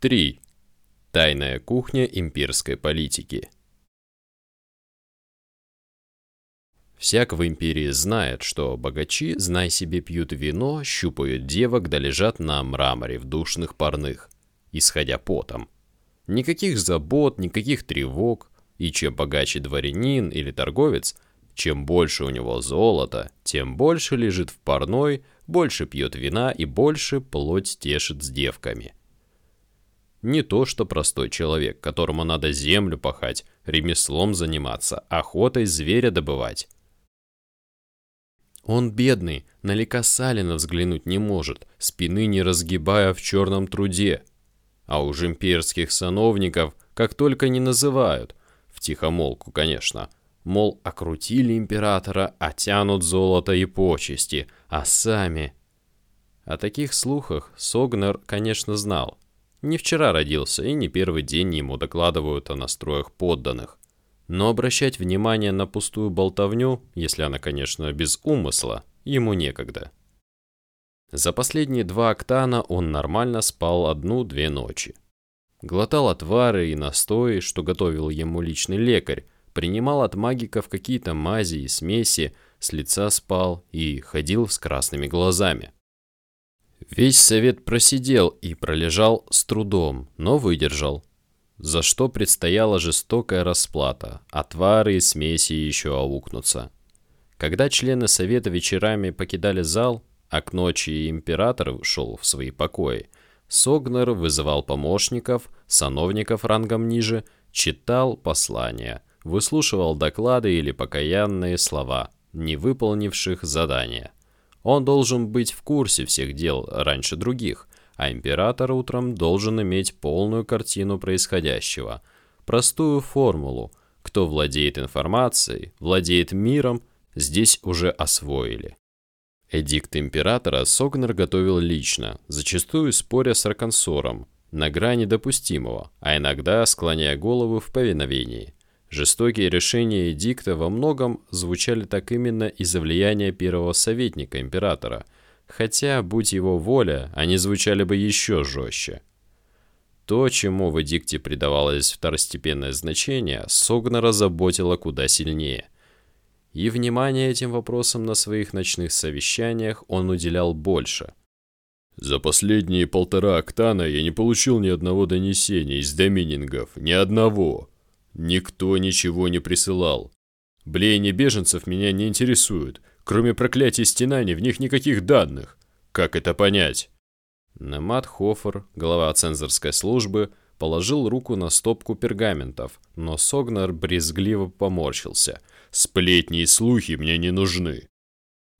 3. Тайная кухня имперской политики. Всяк в империи знает, что богачи, знай себе, пьют вино, щупают девок, да лежат на мраморе в душных парных, исходя потом. Никаких забот, никаких тревог, и чем богаче дворянин или торговец, чем больше у него золота, тем больше лежит в парной, больше пьет вина и больше плоть тешит с девками – не то, что простой человек, которому надо землю пахать, ремеслом заниматься, охотой зверя добывать. Он бедный, на Ликосалина взглянуть не может, спины не разгибая в черном труде. А уж имперских сановников как только не называют, в тихомолку, конечно, мол, окрутили императора, а тянут золото и почести, а сами... О таких слухах Согнер, конечно, знал, не вчера родился, и не первый день ему докладывают о настроях подданных. Но обращать внимание на пустую болтовню, если она, конечно, без умысла, ему некогда. За последние два октана он нормально спал одну-две ночи. Глотал отвары и настои, что готовил ему личный лекарь, принимал от магиков какие-то мази и смеси, с лица спал и ходил с красными глазами. Весь совет просидел и пролежал с трудом, но выдержал. За что предстояла жестокая расплата, отвары и смеси еще аукнутся. Когда члены совета вечерами покидали зал, а к ночи император ушел в свои покои, Согнер вызывал помощников, сановников рангом ниже, читал послания, выслушивал доклады или покаянные слова, не выполнивших задания – он должен быть в курсе всех дел раньше других, а император утром должен иметь полную картину происходящего. Простую формулу «кто владеет информацией, владеет миром» здесь уже освоили. Эдикт императора Согнер готовил лично, зачастую споря с Раконсором, на грани допустимого, а иногда склоняя голову в повиновении. Жестокие решения Эдикта во многом звучали так именно из-за влияния первого советника императора, хотя, будь его воля, они звучали бы еще жестче. То, чему в Эдикте придавалось второстепенное значение, Согнера заботило куда сильнее. И внимание этим вопросам на своих ночных совещаниях он уделял больше. «За последние полтора октана я не получил ни одного донесения из доминингов, ни одного», Никто ничего не присылал. Блеяние беженцев меня не интересует. Кроме проклятия стенаний, в них никаких данных. Как это понять? Намат Хофер, глава цензорской службы, положил руку на стопку пергаментов, но Согнар брезгливо поморщился. «Сплетни и слухи мне не нужны».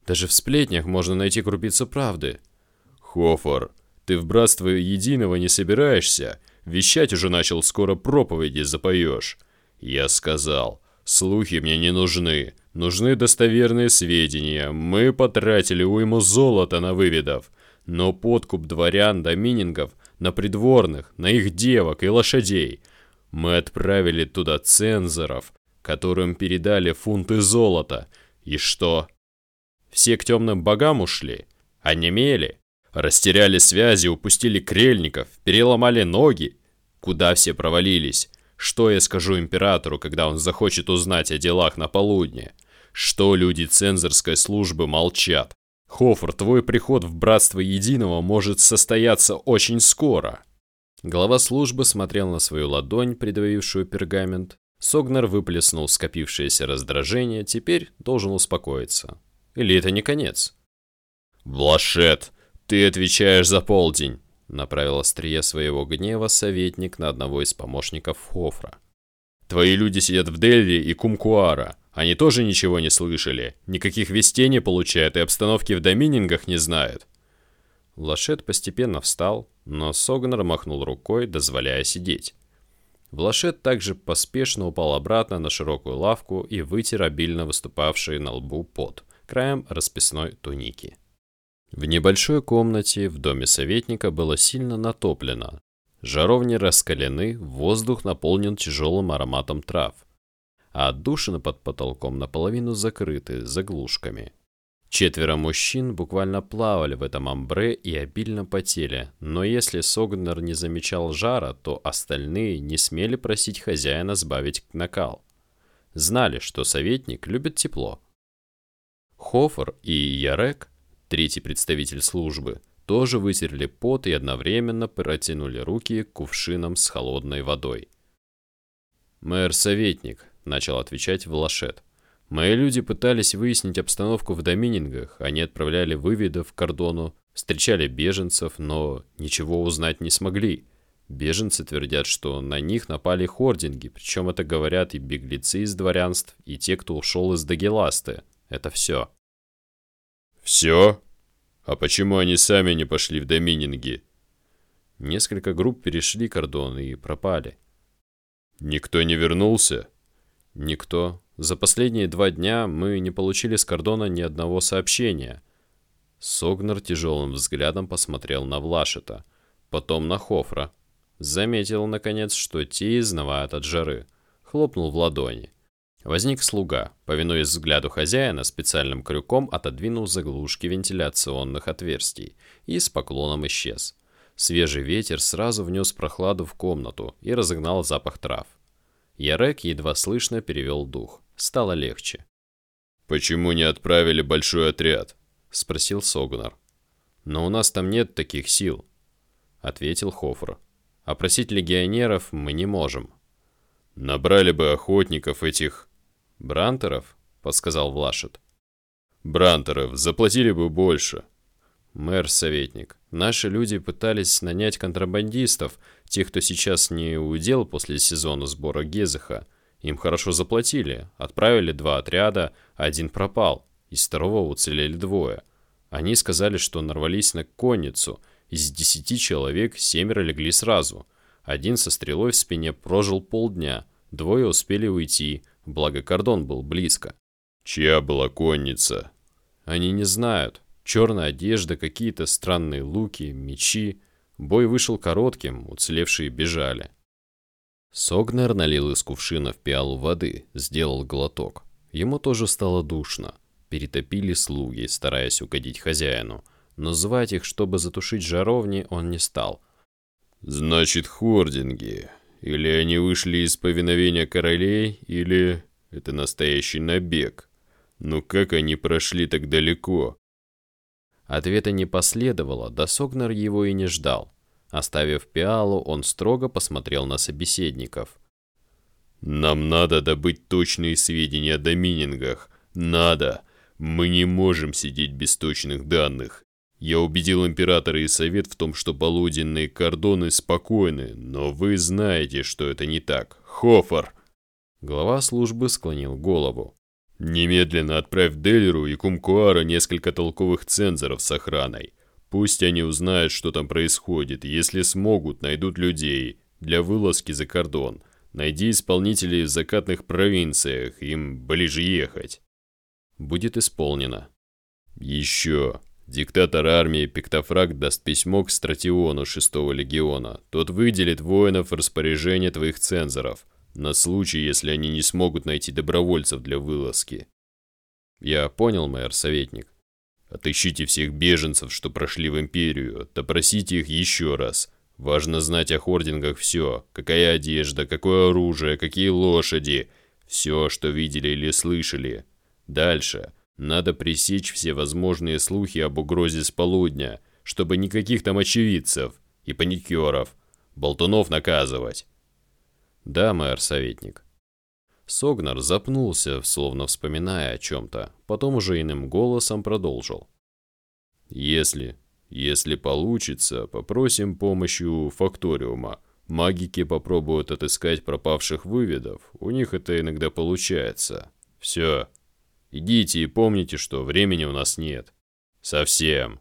«Даже в сплетнях можно найти крупицы правды». «Хофер, ты в братство единого не собираешься? Вещать уже начал, скоро проповеди запоешь. Я сказал, слухи мне не нужны. Нужны достоверные сведения. Мы потратили уйму золота на выведов. Но подкуп дворян доминингов на придворных, на их девок и лошадей. Мы отправили туда цензоров, которым передали фунты золота. И что? Все к темным богам ушли? Онемели? Растеряли связи, упустили крельников, переломали ноги. Куда все провалились? Что я скажу императору, когда он захочет узнать о делах на полудне? Что люди цензорской службы молчат? Хофер, твой приход в Братство Единого может состояться очень скоро. Глава службы смотрел на свою ладонь, придавившую пергамент. Согнер выплеснул скопившееся раздражение, теперь должен успокоиться. Или это не конец? «Блашет!» «Ты отвечаешь за полдень», — направил острие своего гнева советник на одного из помощников Хофра. «Твои люди сидят в Дельри и Кумкуара. Они тоже ничего не слышали, никаких вестей не получают и обстановки в доминингах не знают». Лашет постепенно встал, но Согнер махнул рукой, дозволяя сидеть. Влашет также поспешно упал обратно на широкую лавку и вытер обильно выступавший на лбу пот краем расписной туники. В небольшой комнате в доме советника было сильно натоплено. Жаровни раскалены, воздух наполнен тяжелым ароматом трав, а отдушины под потолком наполовину закрыты заглушками. Четверо мужчин буквально плавали в этом амбре и обильно потели, но если Согнер не замечал жара, то остальные не смели просить хозяина сбавить накал. Знали, что советник любит тепло. Хофер и Ярек, третий представитель службы, тоже вытерли пот и одновременно протянули руки к кувшинам с холодной водой. «Мэр-советник», — начал отвечать Влашет, — Мои люди пытались выяснить обстановку в доминингах, они отправляли выведов к кордону, встречали беженцев, но ничего узнать не смогли. Беженцы твердят, что на них напали хординги, причем это говорят и беглецы из дворянств, и те, кто ушел из Дагеласты. Это все. Все? А почему они сами не пошли в домининги? Несколько групп перешли кордон и пропали. Никто не вернулся? Никто. За последние два дня мы не получили с кордона ни одного сообщения. Согнер тяжелым взглядом посмотрел на Влашета, потом на Хофра. Заметил, наконец, что те изнывают от жары. Хлопнул в ладони. Возник слуга, повинуясь взгляду хозяина, специальным крюком отодвинул заглушки вентиляционных отверстий и с поклоном исчез. Свежий ветер сразу внес прохладу в комнату и разогнал запах трав. Ярек едва слышно перевел дух. Стало легче. «Почему не отправили большой отряд?» — спросил Согнар. «Но у нас там нет таких сил», — ответил Хофр. «Опросить легионеров мы не можем». «Набрали бы охотников этих...» «Брантеров?» — подсказал Влашет. «Брантеров, заплатили бы больше». «Мэр-советник, наши люди пытались нанять контрабандистов, тех, кто сейчас не удел после сезона сбора Гезеха, им хорошо заплатили, отправили два отряда, один пропал, из второго уцелели двое. Они сказали, что нарвались на конницу, из десяти человек семеро легли сразу. Один со стрелой в спине прожил полдня, двое успели уйти, благо кордон был близко. Чья была конница? Они не знают. Черная одежда, какие-то странные луки, мечи. Бой вышел коротким, уцелевшие бежали. Согнер налил из кувшина в пиалу воды, сделал глоток. Ему тоже стало душно. Перетопили слуги, стараясь угодить хозяину. Но звать их, чтобы затушить жаровни, он не стал. «Значит, хординги. Или они вышли из повиновения королей, или это настоящий набег. Но как они прошли так далеко?» Ответа не последовало, да Согнер его и не ждал. Оставив пиалу, он строго посмотрел на собеседников. «Нам надо добыть точные сведения о доминингах. Надо. Мы не можем сидеть без точных данных. Я убедил императора и совет в том, что полуденные кордоны спокойны, но вы знаете, что это не так. Хофер!» Глава службы склонил голову. «Немедленно отправь Делеру и Кумкуара несколько толковых цензоров с охраной. Пусть они узнают, что там происходит, если смогут, найдут людей для вылазки за кордон. Найди исполнителей в закатных провинциях, им ближе ехать. Будет исполнено. Еще. Диктатор армии Пиктофраг даст письмо к стратиону 6-го легиона. Тот выделит воинов в распоряжение твоих цензоров, на случай, если они не смогут найти добровольцев для вылазки. Я понял, мэр-советник. Отыщите всех беженцев, что прошли в Империю, допросите их еще раз. Важно знать о хордингах все. Какая одежда, какое оружие, какие лошади. Все, что видели или слышали. Дальше. Надо пресечь все возможные слухи об угрозе с полудня, чтобы никаких там очевидцев и паникеров. Болтунов наказывать. Да, мэр-советник. Согнар запнулся, словно вспоминая о чем-то, потом уже иным голосом продолжил. «Если, если получится, попросим помощью факториума. Магики попробуют отыскать пропавших выведов, у них это иногда получается. Все. Идите и помните, что времени у нас нет. Совсем».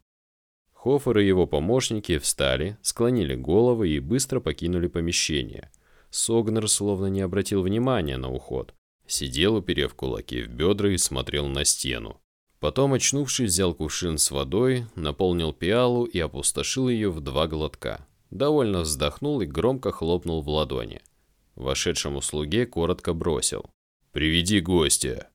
Хофер и его помощники встали, склонили головы и быстро покинули помещение – Согнер словно не обратил внимания на уход. Сидел, уперев кулаки в бедра и смотрел на стену. Потом, очнувшись, взял кувшин с водой, наполнил пиалу и опустошил ее в два глотка. Довольно вздохнул и громко хлопнул в ладони. Вошедшему слуге коротко бросил. «Приведи гостя».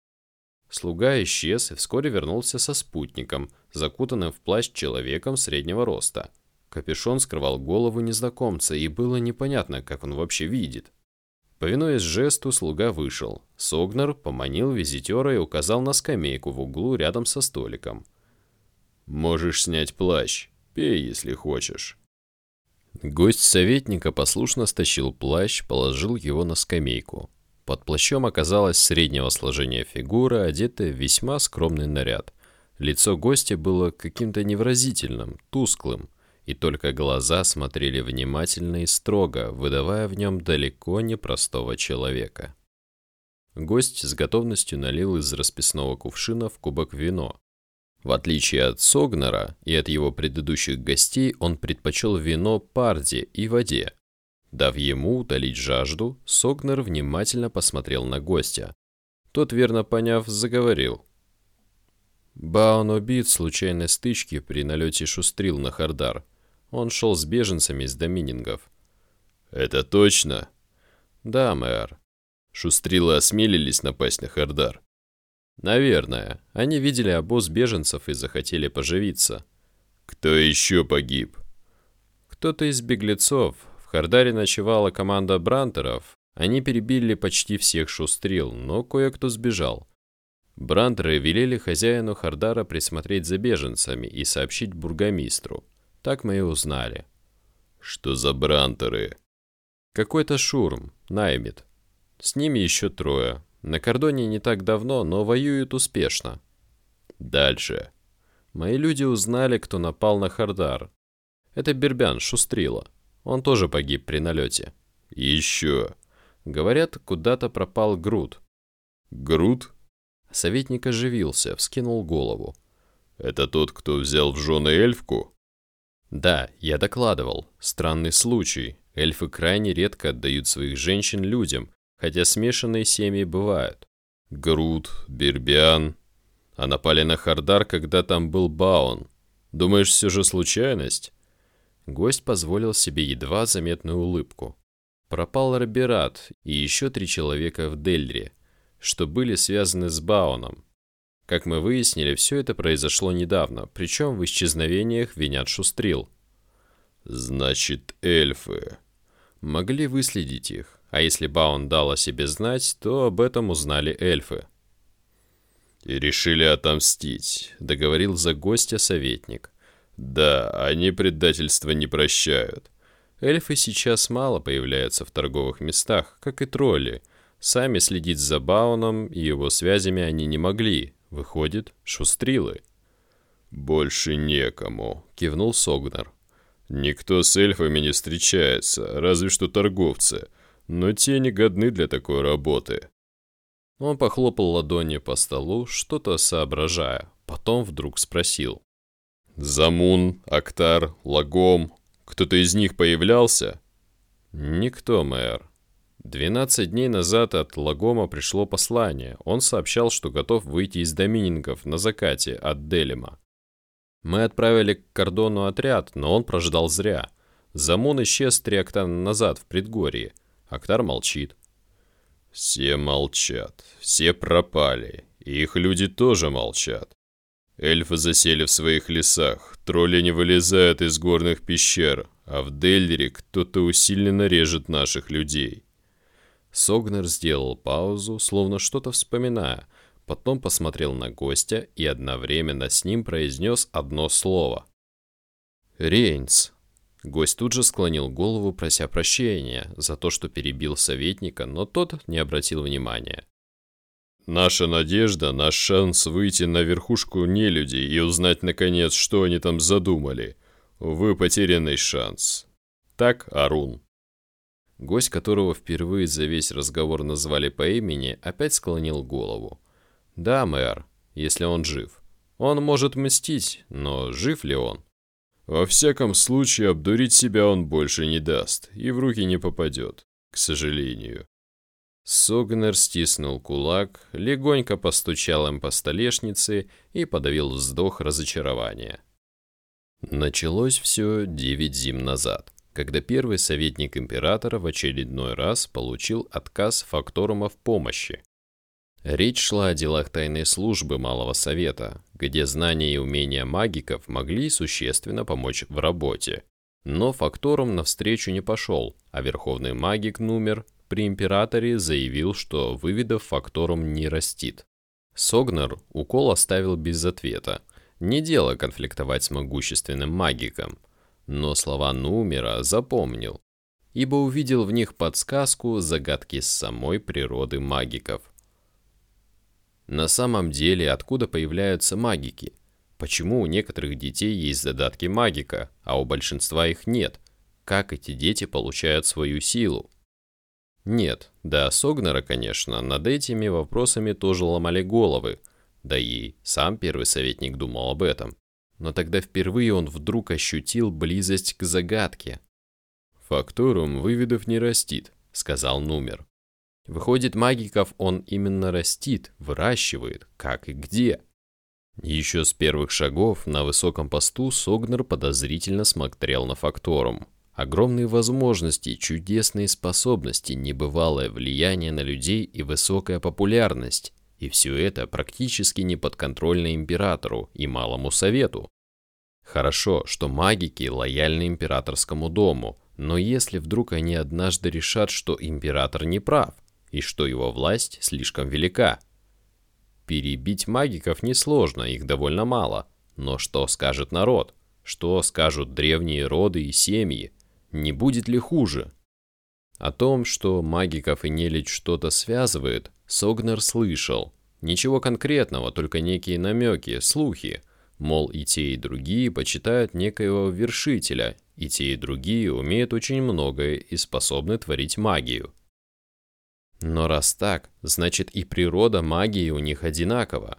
Слуга исчез и вскоре вернулся со спутником, закутанным в плащ человеком среднего роста. Капюшон скрывал голову незнакомца, и было непонятно, как он вообще видит. Повинуясь жесту, слуга вышел. Согнер поманил визитера и указал на скамейку в углу рядом со столиком. «Можешь снять плащ. Пей, если хочешь». Гость советника послушно стащил плащ, положил его на скамейку. Под плащом оказалась среднего сложения фигура, одетая в весьма скромный наряд. Лицо гостя было каким-то невразительным, тусклым, и только глаза смотрели внимательно и строго, выдавая в нем далеко не простого человека. Гость с готовностью налил из расписного кувшина в кубок вино. В отличие от Согнера и от его предыдущих гостей, он предпочел вино парде и воде. Дав ему утолить жажду, Согнер внимательно посмотрел на гостя. Тот, верно поняв, заговорил. Баун убит случайной стычке при налете шустрил на Хардар. Он шел с беженцами из доминингов. «Это точно?» «Да, мэр». Шустрилы осмелились напасть на Хардар. Наверное. Они видели обоз беженцев и захотели поживиться. Кто еще погиб? Кто-то из беглецов. Хардаре ночевала команда брантеров. Они перебили почти всех шустрил, но кое-кто сбежал. Брантеры велели хозяину Хардара присмотреть за беженцами и сообщить бургомистру. Так мы и узнали. Что за брантеры? Какой-то шурм, наймит. С ними еще трое. На кордоне не так давно, но воюют успешно. Дальше. Мои люди узнали, кто напал на Хардар. Это Бербян Шустрила. Он тоже погиб при налете. Еще. Говорят, куда-то пропал Груд. Груд? Советник оживился, вскинул голову. Это тот, кто взял в жены эльфку? Да, я докладывал. Странный случай. Эльфы крайне редко отдают своих женщин людям, хотя смешанные семьи бывают. Груд, Бербиан. А напали на Хардар, когда там был Баун. Думаешь, все же случайность? Гость позволил себе едва заметную улыбку. Пропал Роберат и еще три человека в Дельре, что были связаны с Бауном. Как мы выяснили, все это произошло недавно, причем в исчезновениях винят Шустрил. Значит, эльфы. Могли выследить их. А если Баун дал о себе знать, то об этом узнали эльфы. «И решили отомстить», — договорил за гостя советник. «Да, они предательства не прощают. Эльфы сейчас мало появляются в торговых местах, как и тролли. Сами следить за Бауном и его связями они не могли. Выходит, шустрилы». «Больше некому», — кивнул Согнар. «Никто с эльфами не встречается, разве что торговцы но те не годны для такой работы. Он похлопал ладони по столу, что-то соображая, потом вдруг спросил. «Замун, Актар, Лагом, кто-то из них появлялся?» «Никто, мэр. Двенадцать дней назад от Лагома пришло послание. Он сообщал, что готов выйти из доминингов на закате от Делима. Мы отправили к кордону отряд, но он прождал зря. Замун исчез три октана назад в предгорье. Актар молчит. Все молчат, все пропали, и их люди тоже молчат. Эльфы засели в своих лесах, тролли не вылезают из горных пещер, а в Дельдере кто-то усиленно режет наших людей. Согнер сделал паузу, словно что-то вспоминая, потом посмотрел на гостя и одновременно с ним произнес одно слово. «Рейнс». Гость тут же склонил голову, прося прощения за то, что перебил советника, но тот не обратил внимания. «Наша надежда, наш шанс выйти на верхушку нелюдей и узнать, наконец, что они там задумали. Вы потерянный шанс. Так, Арун?» Гость, которого впервые за весь разговор назвали по имени, опять склонил голову. «Да, мэр, если он жив. Он может мстить, но жив ли он?» Во всяком случае, обдурить себя он больше не даст и в руки не попадет, к сожалению. Согнер стиснул кулак, легонько постучал им по столешнице и подавил вздох разочарования. Началось все девять зим назад, когда первый советник императора в очередной раз получил отказ факторума в помощи. Речь шла о делах тайной службы Малого Совета, где знания и умения магиков могли существенно помочь в работе. Но Факторум навстречу не пошел, а Верховный Магик Нумер при Императоре заявил, что выведов Факторум не растит. Согнер укол оставил без ответа. Не дело конфликтовать с могущественным магиком. Но слова Нумера запомнил, ибо увидел в них подсказку загадки самой природы магиков – на самом деле, откуда появляются магики? Почему у некоторых детей есть задатки магика, а у большинства их нет? Как эти дети получают свою силу? Нет, да Согнера, конечно, над этими вопросами тоже ломали головы, да и сам первый советник думал об этом. Но тогда впервые он вдруг ощутил близость к загадке. «Факторум выведов не растит», — сказал Нумер. Выходит, магиков он именно растит, выращивает, как и где. Еще с первых шагов на высоком посту Согнер подозрительно смотрел на Факторум. Огромные возможности, чудесные способности, небывалое влияние на людей и высокая популярность. И все это практически не подконтрольно императору и малому совету. Хорошо, что магики лояльны императорскому дому, но если вдруг они однажды решат, что император не прав, и что его власть слишком велика. Перебить магиков несложно, их довольно мало. Но что скажет народ? Что скажут древние роды и семьи? Не будет ли хуже? О том, что магиков и нелюдь что-то связывает, Согнер слышал. Ничего конкретного, только некие намеки, слухи. Мол, и те, и другие почитают некоего вершителя, и те, и другие умеют очень многое и способны творить магию. Но раз так, значит и природа магии у них одинакова.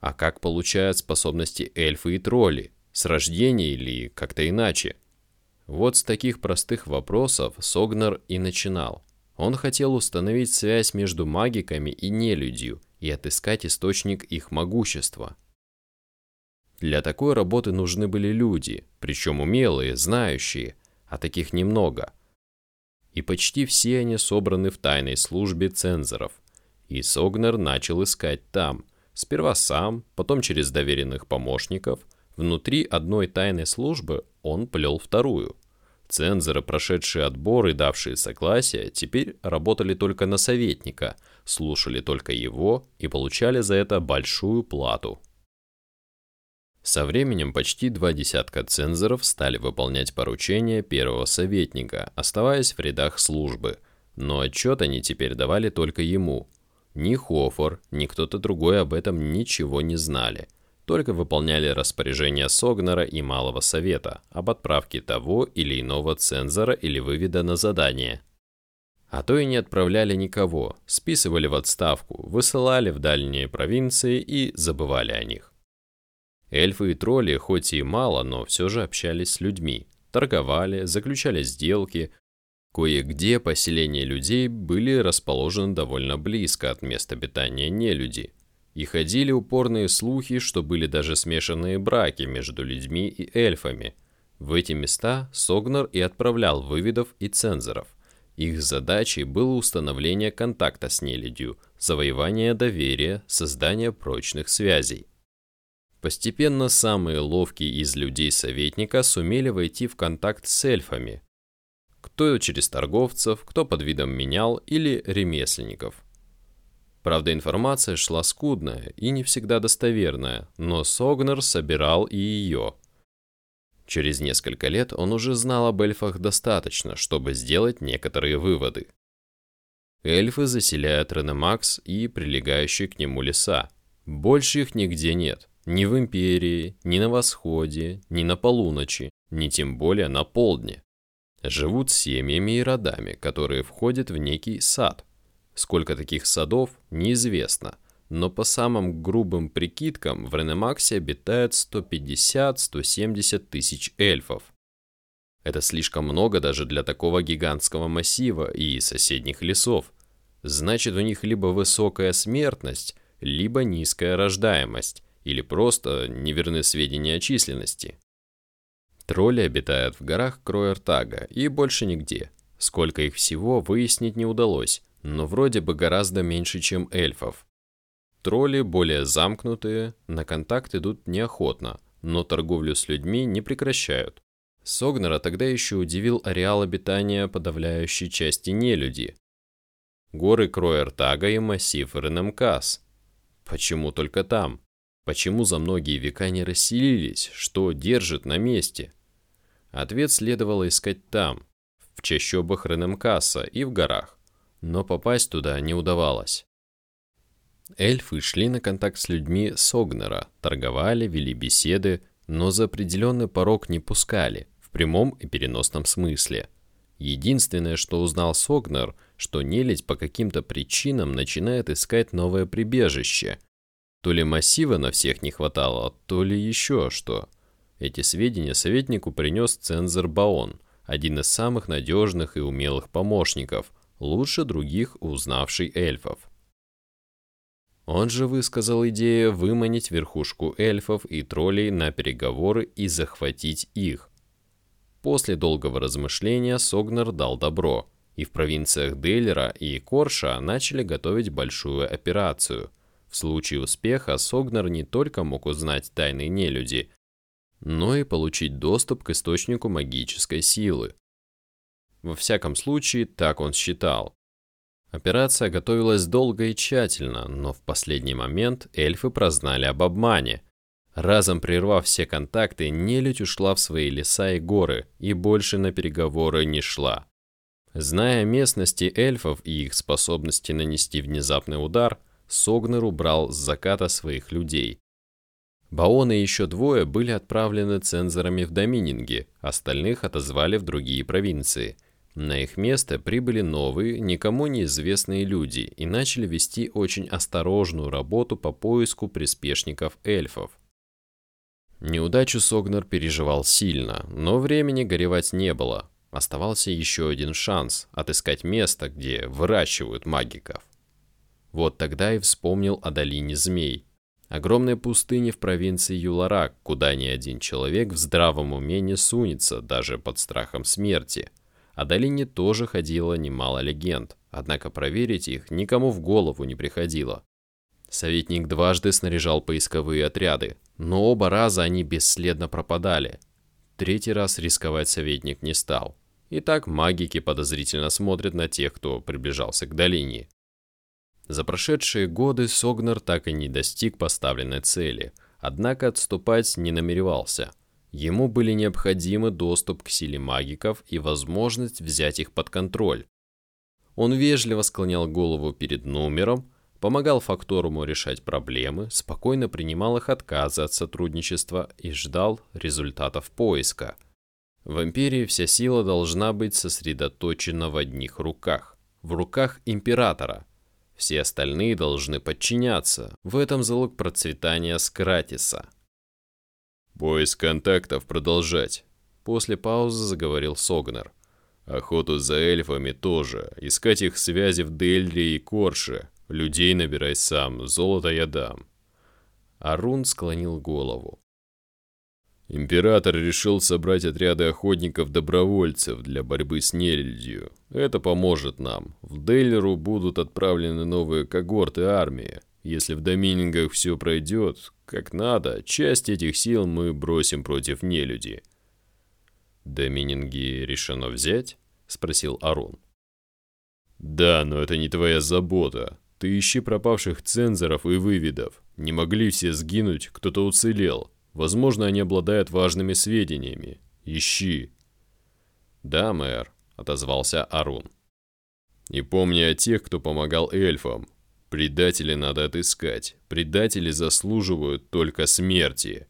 А как получают способности эльфы и тролли? С рождения или как-то иначе? Вот с таких простых вопросов Согнер и начинал. Он хотел установить связь между магиками и нелюдью и отыскать источник их могущества. Для такой работы нужны были люди, причем умелые, знающие, а таких немного – и почти все они собраны в тайной службе цензоров. И Согнер начал искать там, сперва сам, потом через доверенных помощников. Внутри одной тайной службы он плел вторую. Цензоры, прошедшие отбор и давшие согласие, теперь работали только на советника, слушали только его и получали за это большую плату. Со временем почти два десятка цензоров стали выполнять поручения первого советника, оставаясь в рядах службы, но отчет они теперь давали только ему. Ни Хофор, ни кто-то другой об этом ничего не знали, только выполняли распоряжения Согнера и Малого Совета об отправке того или иного цензора или выведа на задание. А то и не отправляли никого, списывали в отставку, высылали в дальние провинции и забывали о них. Эльфы и тролли, хоть и мало, но все же общались с людьми, торговали, заключали сделки. Кое-где поселения людей были расположены довольно близко от места обитания нелюди. И ходили упорные слухи, что были даже смешанные браки между людьми и эльфами. В эти места Согнар и отправлял выведов и цензоров. Их задачей было установление контакта с нелюдью, завоевание доверия, создание прочных связей. Постепенно самые ловкие из людей советника сумели войти в контакт с эльфами. Кто через торговцев, кто под видом менял или ремесленников. Правда, информация шла скудная и не всегда достоверная, но Согнер собирал и ее. Через несколько лет он уже знал об эльфах достаточно, чтобы сделать некоторые выводы. Эльфы заселяют Ренемакс и прилегающие к нему леса. Больше их нигде нет. Ни в империи, ни на восходе, ни на полуночи, ни тем более на полдне. Живут семьями и родами, которые входят в некий сад. Сколько таких садов, неизвестно, но по самым грубым прикидкам в Ренемаксе обитает 150-170 тысяч эльфов. Это слишком много даже для такого гигантского массива и соседних лесов. Значит, у них либо высокая смертность, либо низкая рождаемость, или просто неверны сведения о численности. Тролли обитают в горах Кроертага и больше нигде. Сколько их всего, выяснить не удалось, но вроде бы гораздо меньше, чем эльфов. Тролли более замкнутые, на контакт идут неохотно, но торговлю с людьми не прекращают. Согнера тогда еще удивил ареал обитания подавляющей части нелюди. Горы Кроертага и массив Ренемкас. Почему только там? Почему за многие века не расселились? Что держит на месте? Ответ следовало искать там, в чащобах Ренемкаса и в горах. Но попасть туда не удавалось. Эльфы шли на контакт с людьми Согнера, торговали, вели беседы, но за определенный порог не пускали, в прямом и переносном смысле. Единственное, что узнал Согнер, что нелядь по каким-то причинам начинает искать новое прибежище. То ли массива на всех не хватало, то ли еще что. Эти сведения советнику принес цензор Баон, один из самых надежных и умелых помощников, лучше других узнавший эльфов. Он же высказал идею выманить верхушку эльфов и троллей на переговоры и захватить их. После долгого размышления Согнер дал добро, и в провинциях Дейлера и Корша начали готовить большую операцию. В случае успеха Согнер не только мог узнать тайны нелюди, но и получить доступ к источнику магической силы. Во всяком случае, так он считал. Операция готовилась долго и тщательно, но в последний момент эльфы прознали об обмане. Разом прервав все контакты, нелюдь ушла в свои леса и горы и больше на переговоры не шла. Зная местности эльфов и их способности нанести внезапный удар, Согнер убрал с заката своих людей. Баон и еще двое были отправлены цензорами в Домининги, остальных отозвали в другие провинции – на их место прибыли новые, никому неизвестные люди и начали вести очень осторожную работу по поиску приспешников эльфов. Неудачу Согнер переживал сильно, но времени горевать не было. Оставался еще один шанс – отыскать место, где выращивают магиков. Вот тогда и вспомнил о долине змей. Огромной пустыне в провинции Юларак, куда ни один человек в здравом уме не сунется, даже под страхом смерти – о долине тоже ходило немало легенд, однако проверить их никому в голову не приходило. Советник дважды снаряжал поисковые отряды, но оба раза они бесследно пропадали. Третий раз рисковать советник не стал. Итак, магики подозрительно смотрят на тех, кто приближался к долине. За прошедшие годы Согнер так и не достиг поставленной цели, однако отступать не намеревался – Ему были необходимы доступ к силе магиков и возможность взять их под контроль. Он вежливо склонял голову перед номером, помогал Факторуму решать проблемы, спокойно принимал их отказы от сотрудничества и ждал результатов поиска. В Империи вся сила должна быть сосредоточена в одних руках, в руках Императора. Все остальные должны подчиняться, в этом залог процветания Скратиса – «Поиск контактов продолжать», — после паузы заговорил Согнер. «Охоту за эльфами тоже. Искать их связи в Дельре и Корше. Людей набирай сам, золото я дам». Арун склонил голову. Император решил собрать отряды охотников-добровольцев для борьбы с нелюдью. Это поможет нам. В Дейлеру будут отправлены новые когорты армии. Если в Доминингах все пройдет, как надо, часть этих сил мы бросим против нелюди. «Домининги решено взять?» — спросил Арун. «Да, но это не твоя забота. Ты ищи пропавших цензоров и выведов. Не могли все сгинуть, кто-то уцелел. Возможно, они обладают важными сведениями. Ищи». «Да, мэр», — отозвался Арун. «И помни о тех, кто помогал эльфам. Предателей надо отыскать. Предатели заслуживают только смерти.